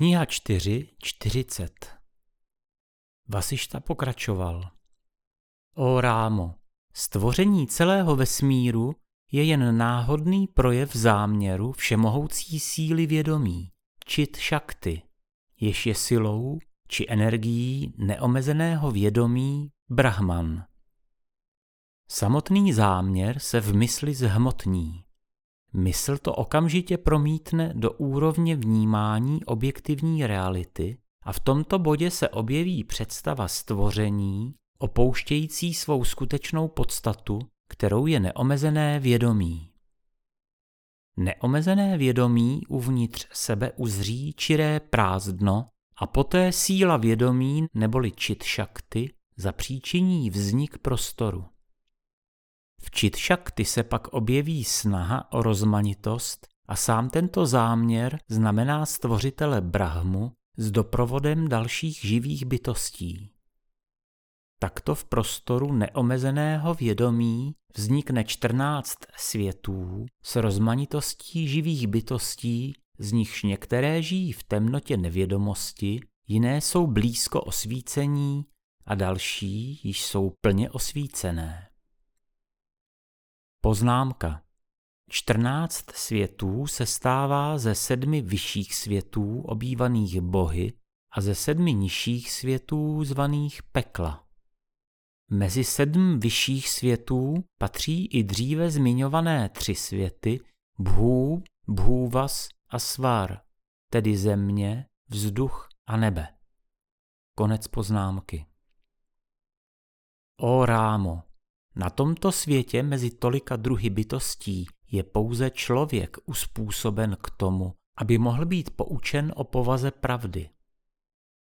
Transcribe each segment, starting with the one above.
Kniha 4.40 Vasišta pokračoval. O Rámo, stvoření celého vesmíru je jen náhodný projev záměru všemohoucí síly vědomí, čit šakty, jež je silou či energií neomezeného vědomí Brahman. Samotný záměr se v mysli zhmotní. Mysl to okamžitě promítne do úrovně vnímání objektivní reality a v tomto bodě se objeví představa stvoření, opouštějící svou skutečnou podstatu, kterou je neomezené vědomí. Neomezené vědomí uvnitř sebe uzří čiré prázdno a poté síla vědomí neboli čit šakty zapříčiní vznik prostoru. V čit šakty se pak objeví snaha o rozmanitost a sám tento záměr znamená stvořitele Brahmu s doprovodem dalších živých bytostí. Takto v prostoru neomezeného vědomí vznikne 14 světů s rozmanitostí živých bytostí, z nichž některé žijí v temnotě nevědomosti, jiné jsou blízko osvícení a další již jsou plně osvícené. Poznámka. 14 světů se stává ze sedmi vyšších světů obývaných bohy a ze sedmi nižších světů zvaných pekla. Mezi sedm vyšších světů patří i dříve zmiňované tři světy Bhů, Bhůvas a Svar, tedy země, vzduch a nebe. Konec poznámky. O Rámo, na tomto světě mezi tolika druhy bytostí je pouze člověk uspůsoben k tomu, aby mohl být poučen o povaze pravdy.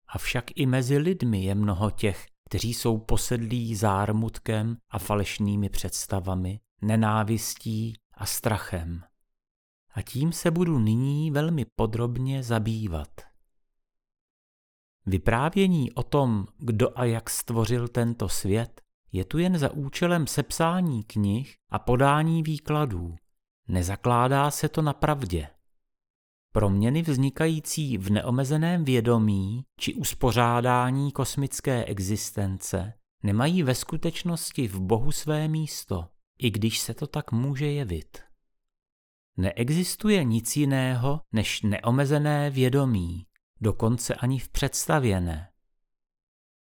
Avšak i mezi lidmi je mnoho těch, kteří jsou posedlí zármutkem a falešnými představami, nenávistí a strachem. A tím se budu nyní velmi podrobně zabývat. Vyprávění o tom, kdo a jak stvořil tento svět, je tu jen za účelem sepsání knih a podání výkladů. Nezakládá se to na pravdě. Proměny vznikající v neomezeném vědomí či uspořádání kosmické existence nemají ve skutečnosti v Bohu své místo, i když se to tak může jevit. Neexistuje nic jiného než neomezené vědomí, dokonce ani v představě ne.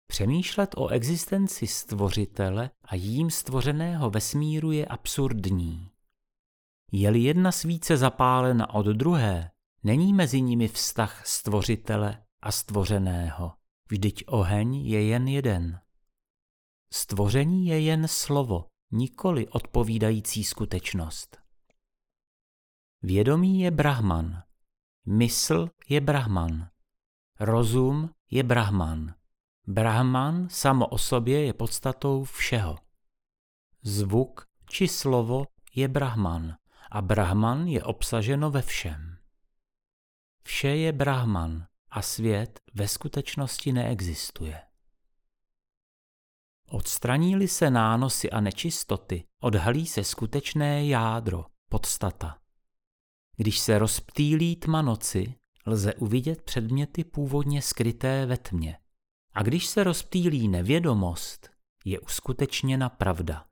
Přemýšlet o existenci stvořitele a jím stvořeného vesmíru je absurdní. Je-li jedna svíce zapálena od druhé, není mezi nimi vztah stvořitele a stvořeného. Vždyť oheň je jen jeden. Stvoření je jen slovo, nikoli odpovídající skutečnost. Vědomí je Brahman, mysl je Brahman, rozum je Brahman. Brahman samo o sobě je podstatou všeho. Zvuk či slovo je Brahman a Brahman je obsaženo ve všem. Vše je Brahman a svět ve skutečnosti neexistuje. Odstraní-li se nánosy a nečistoty, odhalí se skutečné jádro, podstata. Když se rozptýlí tma noci, lze uvidět předměty původně skryté ve tmě. A když se rozptýlí nevědomost, je uskutečněna pravda.